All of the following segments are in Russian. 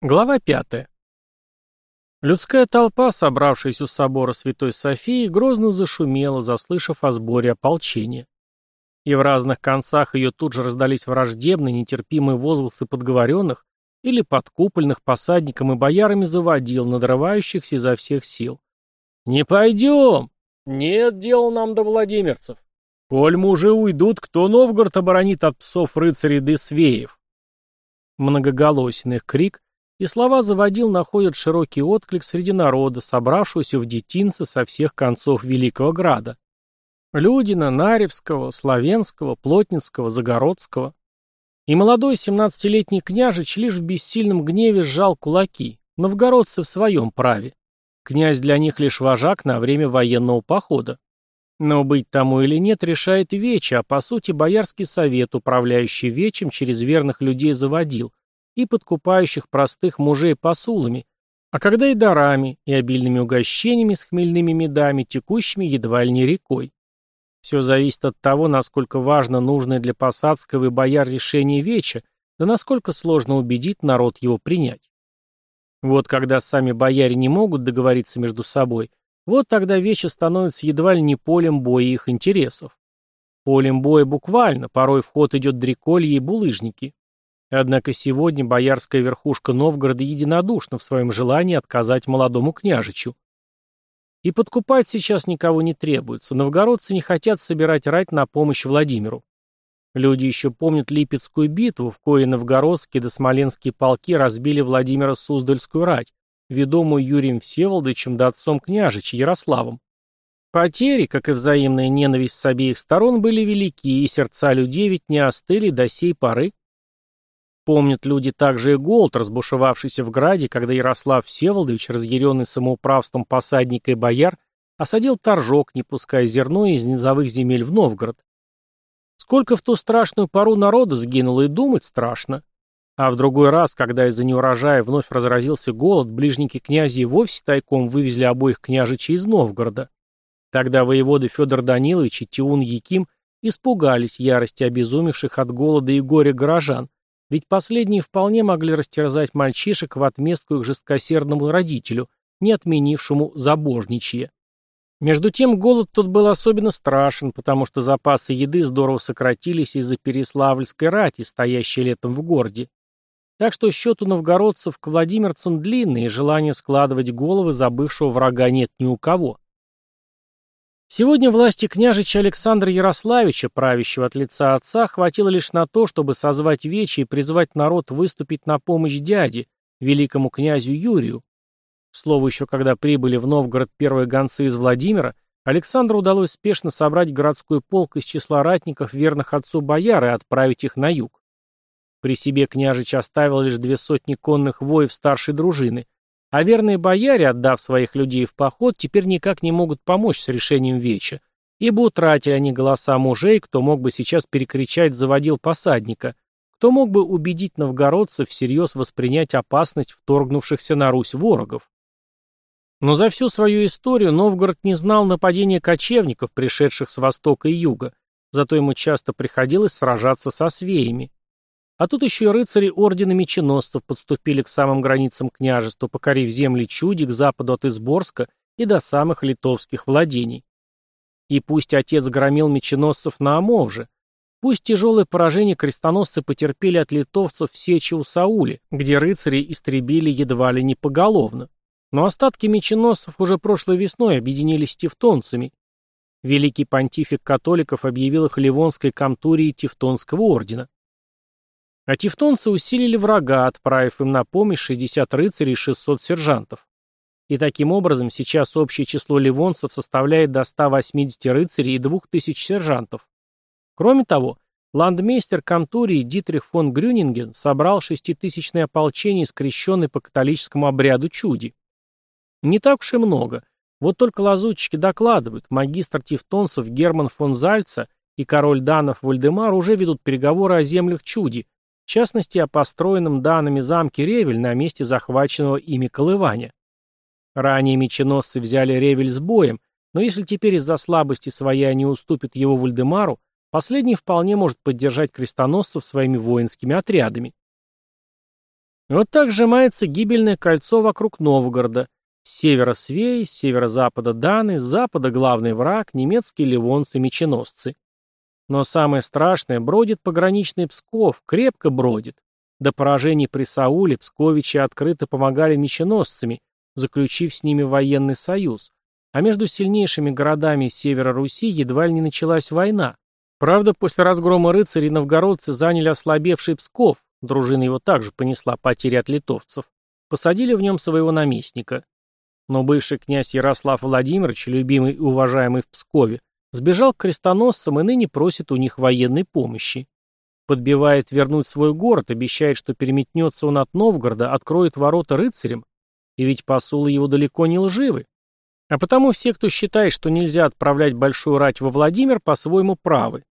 Глава 5. Людская толпа, собравшаяся у собора Святой Софии, грозно зашумела, заслышав о сборе ополчения. И в разных концах ее тут же раздались враждебные, нетерпимые возгласы подговоренных или подкупольных посадникам и боярами заводил, надрывающихся изо всех сил. «Не пойдем! Нет дела нам до владимирцев! Коль мужи уйдут, кто Новгород оборонит от псов рыцарей Десвеев?» Многоголосенный их крик — и слова заводил находят широкий отклик среди народа, собравшегося в детинце со всех концов Великого Града. Людина, Наревского, Славенского, Плотницкого, Загородского. И молодой семнадцатилетний княжич лишь в бессильном гневе сжал кулаки, новгородцы в своем праве. Князь для них лишь вожак на время военного похода. Но быть тому или нет решает Вече, а по сути Боярский совет, управляющий Вечем через верных людей заводил, и подкупающих простых мужей посулами, а когда и дарами, и обильными угощениями с хмельными медами, текущими едва ли не рекой. Все зависит от того, насколько важно нужное для посадского и бояр решение веча, да насколько сложно убедить народ его принять. Вот когда сами бояре не могут договориться между собой, вот тогда вече становится едва ли не полем боя их интересов. Полем боя буквально, порой в ход идет дреколье и булыжники. Однако сегодня боярская верхушка Новгорода единодушна в своем желании отказать молодому княжичу. И подкупать сейчас никого не требуется, новгородцы не хотят собирать рать на помощь Владимиру. Люди еще помнят Липецкую битву, в кое новгородские да смоленские полки разбили Владимира Суздальскую рать, ведомую Юрием Всеволодовичем да отцом княжича Ярославом. Потери, как и взаимная ненависть с обеих сторон, были велики, и сердца людей ведь не остыли до сей поры. Помнят люди также и голод, разбушевавшийся в Граде, когда Ярослав Всеволодович, разъяренный самоуправством посадника и бояр, осадил торжок, не пуская зерно из низовых земель в Новгород. Сколько в ту страшную пору народу сгинуло и думать страшно. А в другой раз, когда из-за неурожая вновь разразился голод, ближники князя и вовсе тайком вывезли обоих княжичей из Новгорода. Тогда воеводы Федор Данилович и Тиун Яким испугались ярости обезумевших от голода и горя горожан, ведь последние вполне могли растерзать мальчишек в отместку их жесткосердному родителю, не отменившему забожничье. Между тем голод тут был особенно страшен, потому что запасы еды здорово сократились из-за Переславльской рати, стоящей летом в городе. Так что счет у новгородцев к владимирцам длинный, и желание складывать головы забывшего врага нет ни у кого. Сегодня власти княжича Александра Ярославича, правящего от лица отца, хватило лишь на то, чтобы созвать вечи и призвать народ выступить на помощь дяде, великому князю Юрию. Слово еще когда прибыли в Новгород первые гонцы из Владимира, Александру удалось спешно собрать городской полк из числа ратников, верных отцу бояр, и отправить их на юг. При себе княжич оставил лишь две сотни конных воев старшей дружины – а верные бояре, отдав своих людей в поход, теперь никак не могут помочь с решением веча, ибо утратили они голоса мужей, кто мог бы сейчас перекричать «заводил посадника», кто мог бы убедить новгородцев всерьез воспринять опасность вторгнувшихся на Русь ворогов. Но за всю свою историю Новгород не знал нападения кочевников, пришедших с востока и юга, зато ему часто приходилось сражаться со свеями. А тут еще и рыцари ордена меченосцев подступили к самым границам княжества, покорив земли Чуди к западу от Изборска и до самых литовских владений. И пусть отец громил меченосцев на Амовже, пусть тяжелое поражение крестоносцы потерпели от литовцев в Сечи у Сауле, где рыцари истребили едва ли не поголовно, но остатки меченосцев уже прошлой весной объединились с тевтонцами. Великий понтифик католиков объявил их Ливонской комтурией Тевтонского ордена. А тевтонцы усилили врага, отправив им на помощь 60 рыцарей и 600 сержантов. И таким образом сейчас общее число ливонцев составляет до 180 рыцарей и 2000 сержантов. Кроме того, ландмейстер Камтурии Дитрих фон Грюнинген собрал шеститысячное ополчение, скрещенное по католическому обряду чуди. Не так уж и много. Вот только лазутчики докладывают, магистр тевтонцев Герман фон Зальца и король данов Вальдемар уже ведут переговоры о землях чуди, в частности о построенном данными замке Ревель на месте захваченного ими Колываня. Ранее меченосцы взяли Ревель с боем, но если теперь из-за слабости своей они уступят его Вальдемару, последний вполне может поддержать крестоносцев своими воинскими отрядами. Вот так сжимается гибельное кольцо вокруг Новгорода. С севера свеи, с северо-запада даны, с запада главный враг, немецкие ливонцы-меченосцы. Но самое страшное, бродит пограничный Псков, крепко бродит. До поражений при Сауле псковичи открыто помогали меченосцами, заключив с ними военный союз. А между сильнейшими городами севера Руси едва ли не началась война. Правда, после разгрома рыцарей новгородцы заняли ослабевший Псков, дружина его также понесла потери от литовцев, посадили в нем своего наместника. Но бывший князь Ярослав Владимирович, любимый и уважаемый в Пскове, Сбежал к крестоносцам и ныне просит у них военной помощи. Подбивает вернуть свой город, обещает, что переметнется он от Новгорода, откроет ворота рыцарям. И ведь посулы его далеко не лживы. А потому все, кто считает, что нельзя отправлять большую рать во Владимир, по-своему правы.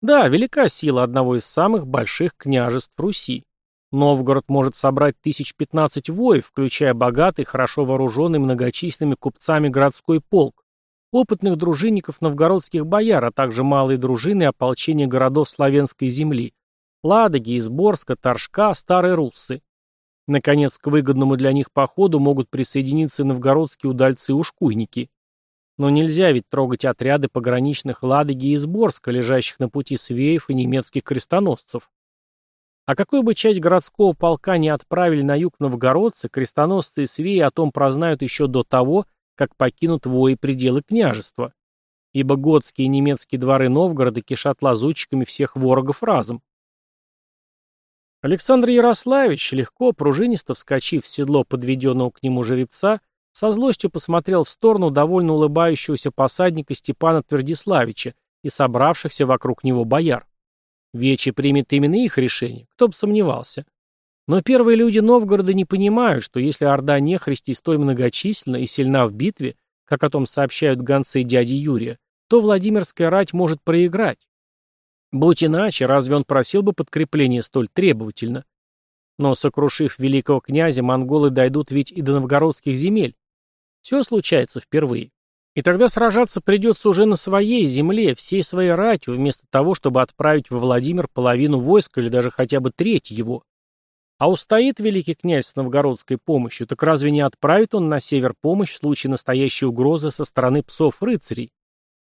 Да, велика сила одного из самых больших княжеств Руси. Новгород может собрать тысяч пятнадцать воев, включая богатый, хорошо вооруженный многочисленными купцами городской полк опытных дружинников новгородских бояр, а также малые дружины и ополчения городов славянской земли – Ладоги, Изборска, Торжка, Старые Руссы. Наконец, к выгодному для них походу могут присоединиться новгородские удальцы-ушкуйники. Но нельзя ведь трогать отряды пограничных Ладоги и Изборска, лежащих на пути свеев и немецких крестоносцев. А какую бы часть городского полка не отправили на юг новгородцы, крестоносцы и свеи о том прознают еще до того, как покинут вои пределы княжества, ибо готские и немецкие дворы Новгорода кишат лазутчиками всех ворогов разом. Александр Ярославич, легко, пружинисто вскочив в седло подведенного к нему жеребца, со злостью посмотрел в сторону довольно улыбающегося посадника Степана Твердиславича и собравшихся вокруг него бояр. Вече примет именно их решение, кто бы сомневался. Но первые люди Новгорода не понимают, что если орда нехристей столь многочисленна и сильна в битве, как о том сообщают гонцы дяди Юрия, то Владимирская рать может проиграть. Будь иначе, разве он просил бы подкрепления столь требовательно? Но, сокрушив великого князя, монголы дойдут ведь и до новгородских земель. Все случается впервые. И тогда сражаться придется уже на своей земле, всей своей ратью, вместо того, чтобы отправить во Владимир половину войска или даже хотя бы треть его. А устоит великий князь с новгородской помощью, так разве не отправит он на север помощь в случае настоящей угрозы со стороны псов-рыцарей?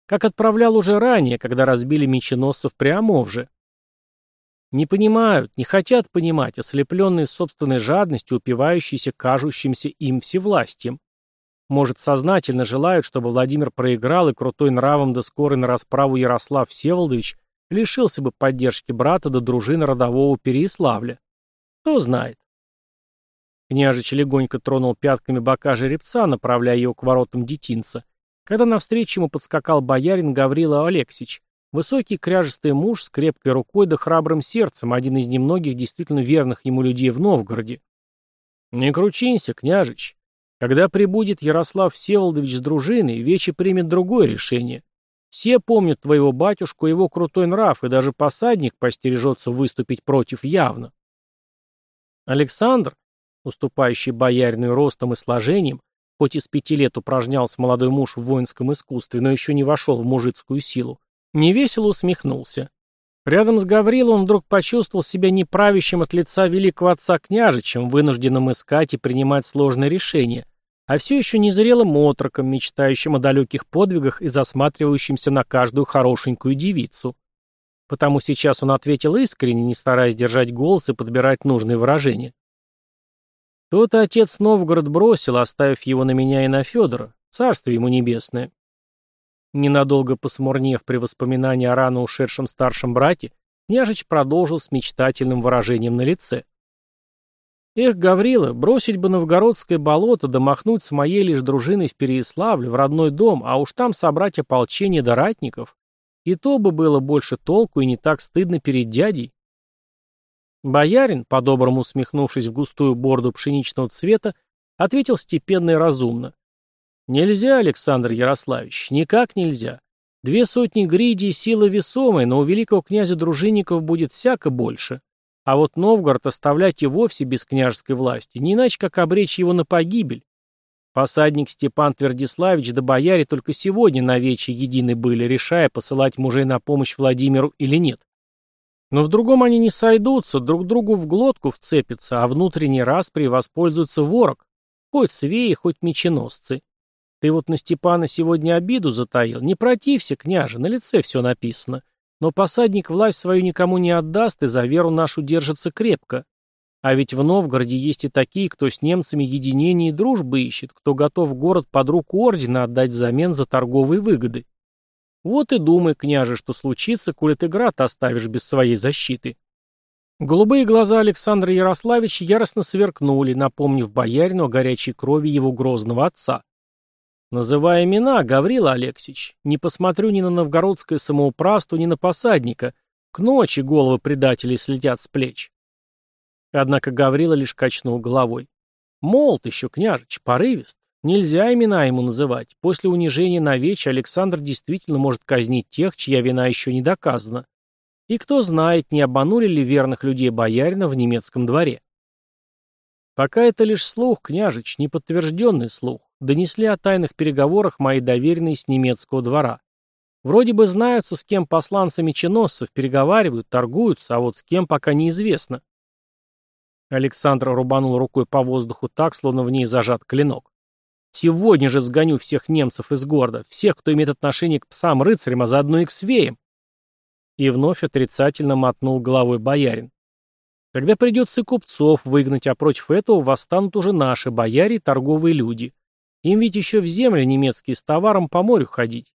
Как отправлял уже ранее, когда разбили меченосцев при Амовже. Не понимают, не хотят понимать, ослепленные собственной жадностью, упивающиеся кажущимся им всевластием. Может, сознательно желают, чтобы Владимир проиграл и крутой нравом да скорый на расправу Ярослав Всеволодович лишился бы поддержки брата до дружины родового Переяславля. Кто знает. Княжич легонько тронул пятками бока жеребца, направляя его к воротам детинца, когда навстречу ему подскакал боярин Гаврила Алексич, высокий кряжестый муж с крепкой рукой да храбрым сердцем, один из немногих действительно верных ему людей в Новгороде. «Не кручинься, княжич. Когда прибудет Ярослав Всеволодович с дружиной, Вече примет другое решение. Все помнят твоего батюшку его крутой нрав, и даже посадник постережется выступить против явно. Александр, уступающий боярину ростом и сложением, хоть и с пяти лет упражнялся молодой муж в воинском искусстве, но еще не вошел в мужицкую силу, невесело усмехнулся. Рядом с Гаврилом он вдруг почувствовал себя неправящим от лица великого отца княжичем, вынужденным искать и принимать сложные решения, а все еще незрелым отроком, мечтающим о далеких подвигах и засматривающимся на каждую хорошенькую девицу. Потому сейчас он ответил искренне, не стараясь держать голос и подбирать нужные выражения. Тот отец Новгород бросил, оставив его на меня и на Федора, царствие ему небесное. Ненадолго посмурнев при воспоминании о рано ушедшем старшем брате, княжич продолжил с мечтательным выражением на лице. Эх, Гаврила, бросить бы новгородское болото, да махнуть с моей лишь дружиной в Переяславле, в родной дом, а уж там собрать ополчение до ратников. И то бы было больше толку и не так стыдно перед дядей. Боярин, по-доброму усмехнувшись в густую борду пшеничного цвета, ответил степенно и разумно. «Нельзя, Александр Ярославич, никак нельзя. Две сотни гридей — сила весомая, но у великого князя дружинников будет всяко больше. А вот Новгород оставлять и вовсе без княжеской власти, не иначе как обречь его на погибель. Посадник Степан Твердиславич да бояре только сегодня на вече едины были, решая, посылать мужей на помощь Владимиру или нет. Но в другом они не сойдутся, друг другу в глотку вцепятся, а внутренний распри воспользуется ворог, хоть свеи, хоть меченосцы. Ты вот на Степана сегодня обиду затаил, не протився, княже, на лице все написано. Но посадник власть свою никому не отдаст и за веру нашу держится крепко. А ведь в Новгороде есть и такие, кто с немцами единение и дружбы ищет, кто готов город под руку ордена отдать взамен за торговые выгоды. Вот и думай, княже, что случится, коли ты град оставишь без своей защиты. Голубые глаза Александра Ярославича яростно сверкнули, напомнив боярину о горячей крови его грозного отца. Называя имена, Гаврила Алексич, не посмотрю ни на новгородское самоуправство, ни на посадника. К ночи головы предателей слетят с плеч. Однако Гаврила лишь качнул головой. Молод еще, княжич, порывист. Нельзя имена ему называть. После унижения на вече Александр действительно может казнить тех, чья вина еще не доказана. И кто знает, не обманули ли верных людей боярина в немецком дворе. Пока это лишь слух, княжич, неподтвержденный слух. Донесли о тайных переговорах мои доверенные с немецкого двора. Вроде бы знаются, с кем посланцы меченосцев переговаривают, торгуются, а вот с кем пока неизвестно. Александр рубанул рукой по воздуху так, словно в ней зажат клинок. «Сегодня же сгоню всех немцев из города, всех, кто имеет отношение к псам-рыцарям, а заодно и к свеям!» И вновь отрицательно мотнул головой боярин. «Когда придется и купцов выгнать, а против этого восстанут уже наши бояре и торговые люди. Им ведь еще в земли немецкие с товаром по морю ходить.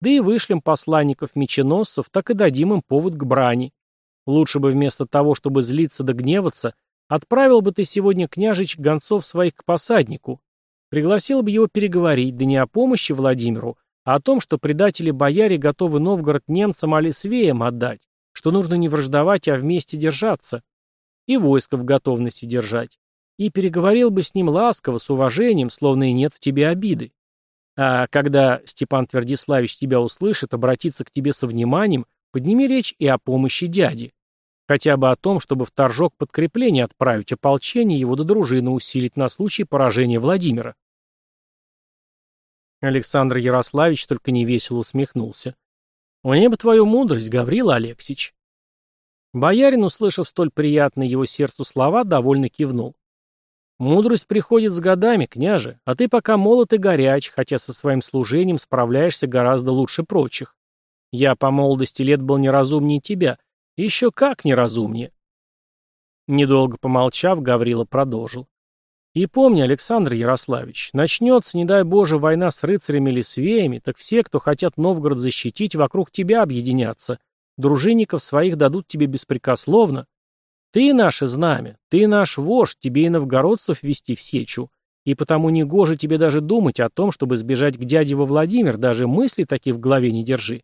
Да и вышлем посланников-меченосцев, так и дадим им повод к брани. Лучше бы вместо того, чтобы злиться да гневаться, Отправил бы ты сегодня, княжич, гонцов своих к посаднику. Пригласил бы его переговорить, да не о помощи Владимиру, а о том, что предатели-бояре готовы Новгород немцам али свеям отдать, что нужно не враждовать, а вместе держаться. И войско в готовности держать. И переговорил бы с ним ласково, с уважением, словно и нет в тебе обиды. А когда Степан Твердиславич тебя услышит, обратится к тебе со вниманием, подними речь и о помощи дяди. Хотя бы о том, чтобы в Торжок подкрепление отправить, ополчение его до дружины усилить на случай поражения Владимира. Александр Ярославич только невесело усмехнулся. «У неба твою мудрость, Гаврила Алексич». Боярин, услышав столь приятные его сердцу слова, довольно кивнул. «Мудрость приходит с годами, княже, а ты пока молод и горяч, хотя со своим служением справляешься гораздо лучше прочих. Я по молодости лет был неразумнее тебя, еще как неразумнее. Недолго помолчав, Гаврила продолжил. И помни, Александр Ярославич, начнется, не дай Боже, война с рыцарями или свеями, так все, кто хотят Новгород защитить, вокруг тебя объединятся. Дружинников своих дадут тебе беспрекословно. Ты наше знамя, ты наш вождь, тебе и новгородцев вести в сечу. И потому не гоже тебе даже думать о том, чтобы сбежать к дяде во Владимир, даже мысли такие в голове не держи.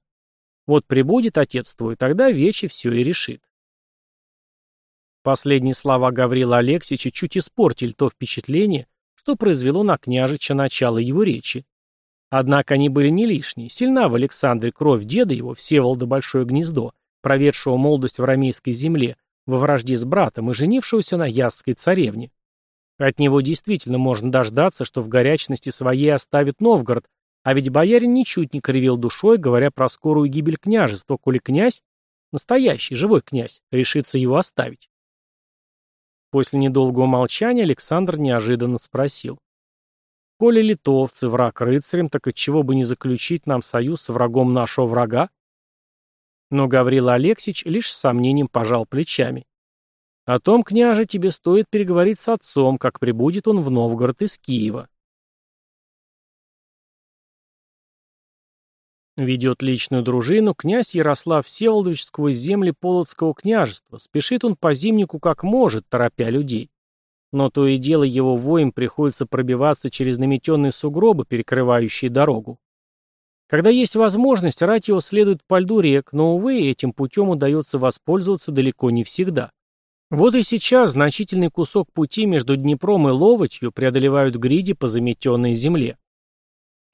Вот прибудет отец твой, тогда Вече все и решит. Последние слова Гаврила Алексича чуть испортили то впечатление, что произвело на княжича начало его речи. Однако они были не лишние. Сильна в Александре кровь деда его, Всеволода Большое Гнездо, проведшего молодость в рамейской земле, во вражде с братом и женившегося на Ясской царевне. От него действительно можно дождаться, что в горячности своей оставит Новгород, а ведь боярин ничуть не кривил душой, говоря про скорую гибель княжества, коли князь, настоящий, живой князь, решится его оставить. После недолгого молчания Александр неожиданно спросил. «Коли литовцы враг рыцарям, так отчего бы не заключить нам союз с врагом нашего врага?» Но Гаврила Алексич лишь с сомнением пожал плечами. «О том, княже, тебе стоит переговорить с отцом, как прибудет он в Новгород из Киева. Ведет личную дружину князь Ярослав Всеволодович сквозь земли Полоцкого княжества. Спешит он по зимнику как может, торопя людей. Но то и дело его воем приходится пробиваться через наметенные сугробы, перекрывающие дорогу. Когда есть возможность, рать его следует по льду рек, но, увы, этим путем удается воспользоваться далеко не всегда. Вот и сейчас значительный кусок пути между Днепром и Ловотью преодолевают гриди по заметенной земле.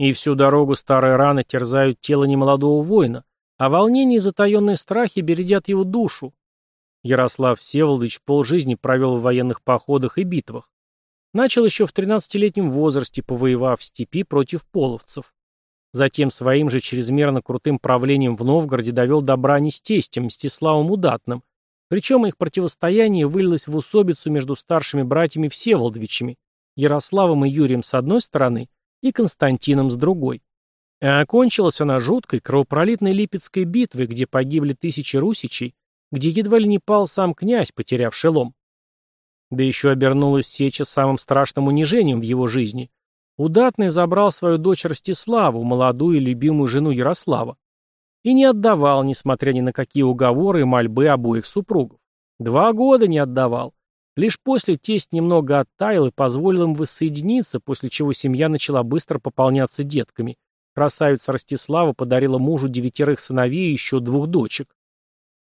И всю дорогу старые раны терзают тело немолодого воина, а волнение и затаенные страхи бередят его душу. Ярослав Всеволодович полжизни провел в военных походах и битвах. Начал еще в 13-летнем возрасте, повоевав в степи против половцев. Затем своим же чрезмерно крутым правлением в Новгороде довел до брани с тестем Мстиславом Удатным, Причем их противостояние вылилось в усобицу между старшими братьями Всеволодовичами, Ярославом и Юрием с одной стороны и Константином с другой. А окончилась она жуткой кровопролитной Липецкой битвой, где погибли тысячи русичей, где едва ли не пал сам князь, потеряв шелом. Да еще обернулась сеча самым страшным унижением в его жизни. Удатный забрал свою дочь Ростиславу, молодую и любимую жену Ярослава. И не отдавал, несмотря ни на какие уговоры и мольбы обоих супругов. Два года не отдавал. Лишь после тесть немного оттаял и позволил им воссоединиться, после чего семья начала быстро пополняться детками. Красавица Ростислава подарила мужу девятерых сыновей и еще двух дочек.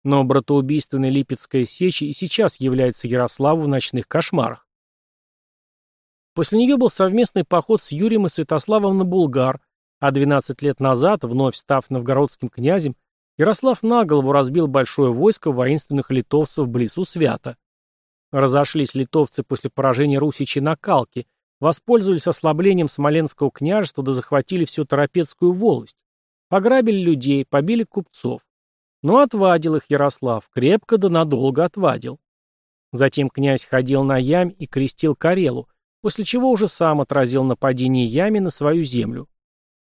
Но братоубийственная Липецкая сеча и сейчас является Ярославу в ночных кошмарах. После нее был совместный поход с Юрием и Святославом на Булгар, а 12 лет назад, вновь став новгородским князем, Ярослав на голову разбил большое войско воинственных литовцев близ Свята. Разошлись литовцы после поражения Русичи на Калке, воспользовались ослаблением Смоленского княжества да захватили всю Торопецкую волость. Пограбили людей, побили купцов. Но отвадил их Ярослав, крепко да надолго отвадил. Затем князь ходил на Ямь и крестил Карелу, после чего уже сам отразил нападение Ями на свою землю.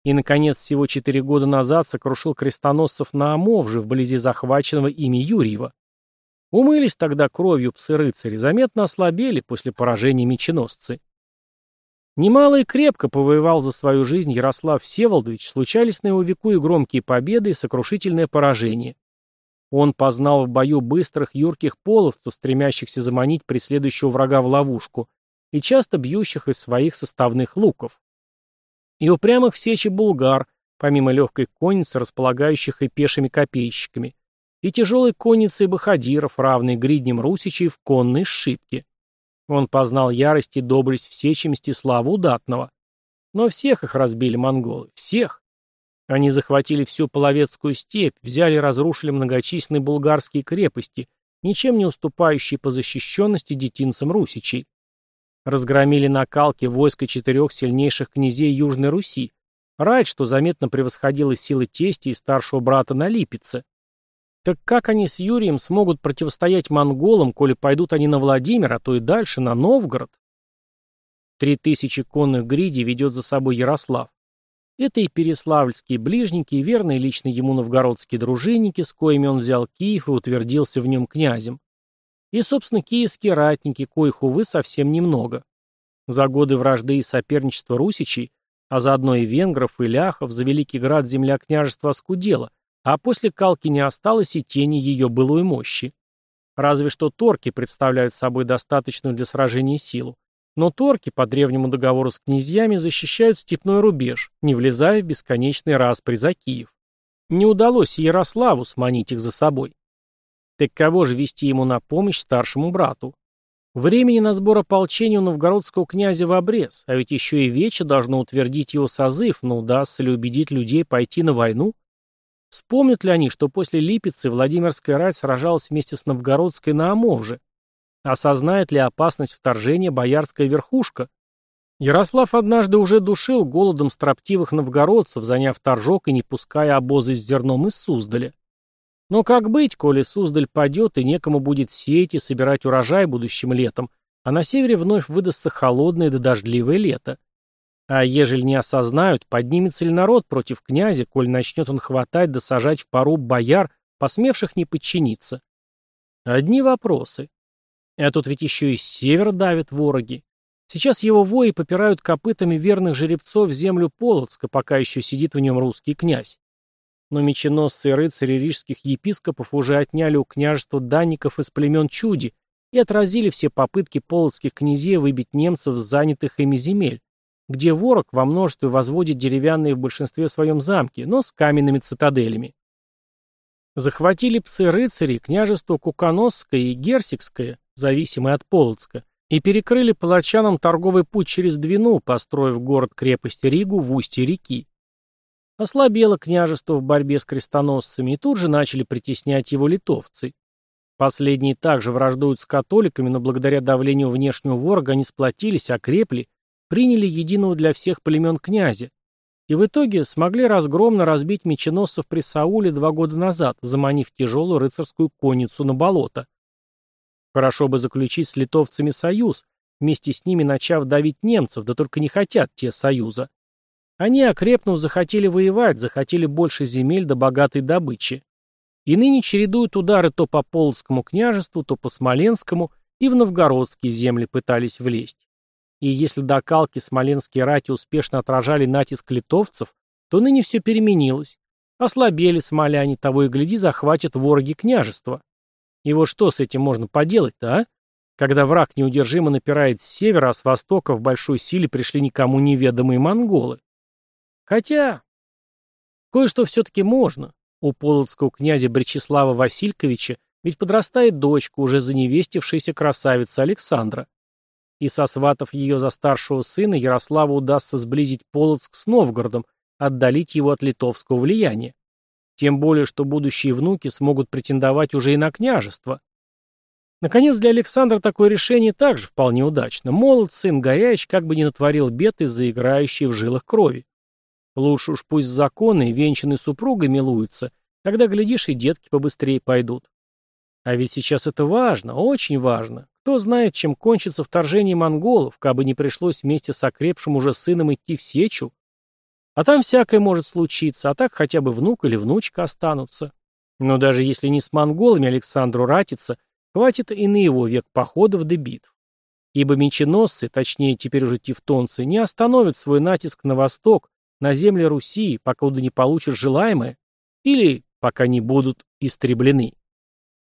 И, наконец, всего четыре года назад сокрушил крестоносцев на Амовже, вблизи захваченного ими Юрьева. Умылись тогда кровью псы-рыцари, заметно ослабели после поражения меченосцы. Немало и крепко повоевал за свою жизнь Ярослав Всеволодович, случались на его веку и громкие победы, и сокрушительное поражение. Он познал в бою быстрых юрких половцев, стремящихся заманить преследующего врага в ловушку, и часто бьющих из своих составных луков. И упрямых в сече булгар, помимо легкой конницы, располагающих и пешими копейщиками, и тяжелой конницы и бахадиров, равной гридням русичей в конной сшибке. Он познал ярость и доблесть в сече Мстислава Удатного. Но всех их разбили монголы, всех. Они захватили всю Половецкую степь, взяли и разрушили многочисленные булгарские крепости, ничем не уступающие по защищенности детинцам русичей. Разгромили на Калке войско четырех сильнейших князей Южной Руси, рать, что заметно превосходило силы тести и старшего брата на Липеце. Так как они с Юрием смогут противостоять монголам, коли пойдут они на Владимир, а то и дальше, на Новгород? Три тысячи конных гриди ведет за собой Ярослав. Это и переславльские ближники, и верные лично ему новгородские дружинники, с коими он взял Киев и утвердился в нем князем. И, собственно, киевские ратники, коих, увы, совсем немного. За годы вражды и соперничества русичей, а заодно и венгров, и ляхов, за Великий Град земля княжества оскудела, а после Калки не осталось и тени ее былой мощи. Разве что торки представляют собой достаточную для сражения силу. Но торки по древнему договору с князьями защищают степной рубеж, не влезая в бесконечный распри за Киев. Не удалось Ярославу сманить их за собой. Так кого же вести ему на помощь старшему брату? Времени на сбор ополчения у новгородского князя в обрез, а ведь еще и Вече должно утвердить его созыв, но удастся ли убедить людей пойти на войну? Вспомнят ли они, что после Липецы Владимирская рать сражалась вместе с Новгородской на Амовже? Осознает ли опасность вторжения боярская верхушка? Ярослав однажды уже душил голодом строптивых новгородцев, заняв торжок и не пуская обозы с зерном из Суздаля. Но как быть, коли Суздаль падет и некому будет сеять и собирать урожай будущим летом, а на севере вновь выдастся холодное да дождливое лето? А ежели не осознают, поднимется ли народ против князя, коль начнет он хватать да сажать в пару бояр, посмевших не подчиниться? Одни вопросы. А тут ведь еще и с севера давят вороги. Сейчас его вои попирают копытами верных жеребцов землю Полоцка, пока еще сидит в нем русский князь. Но меченосцы и рыцари рижских епископов уже отняли у княжества данников из племен Чуди и отразили все попытки полоцких князей выбить немцев с занятых ими земель, где ворог во множестве возводит деревянные в большинстве своем замки, но с каменными цитаделями. Захватили псы-рыцари княжество Куканосское и Герсикское, зависимое от Полоцка, и перекрыли палачанам торговый путь через Двину, построив город-крепость Ригу в устье реки. Ослабело княжество в борьбе с крестоносцами, и тут же начали притеснять его литовцы. Последние также враждуют с католиками, но благодаря давлению внешнего ворога они сплотились, окрепли приняли единого для всех племен князя, и в итоге смогли разгромно разбить меченосцев при Сауле два года назад, заманив тяжелую рыцарскую конницу на болото. Хорошо бы заключить с литовцами союз, вместе с ними начав давить немцев, да только не хотят те союза. Они, окрепнув, захотели воевать, захотели больше земель до богатой добычи. И ныне чередуют удары то по Полоцкому княжеству, то по Смоленскому, и в новгородские земли пытались влезть. И если до Калки смоленские рати успешно отражали натиск литовцев, то ныне все переменилось. Ослабели смоляне, того и гляди, захватят вороги княжества. И вот что с этим можно поделать-то, а? Когда враг неудержимо напирает с севера, а с востока в большой силе пришли никому неведомые монголы. Хотя... Кое-что все-таки можно. У полоцкого князя Бречеслава Васильковича ведь подрастает дочка, уже заневестившаяся красавица Александра. И сосватав ее за старшего сына, Ярославу удастся сблизить Полоцк с Новгородом, отдалить его от литовского влияния. Тем более, что будущие внуки смогут претендовать уже и на княжество. Наконец, для Александра такое решение также вполне удачно. Молод сын горяч, как бы ни натворил бед из-за играющей в жилах крови. Лучше уж пусть законы и венчанной супругой милуются, тогда, глядишь, и детки побыстрее пойдут. А ведь сейчас это важно, очень важно. Кто знает, чем кончится вторжение монголов, кабы не пришлось вместе с окрепшим уже сыном идти в сечу. А там всякое может случиться, а так хотя бы внук или внучка останутся. Но даже если не с монголами Александру ратиться, хватит и на его век походов да битв. Ибо меченосцы, точнее теперь уже тевтонцы, не остановят свой натиск на восток, на земли Руси, пока не получат желаемое, или пока не будут истреблены.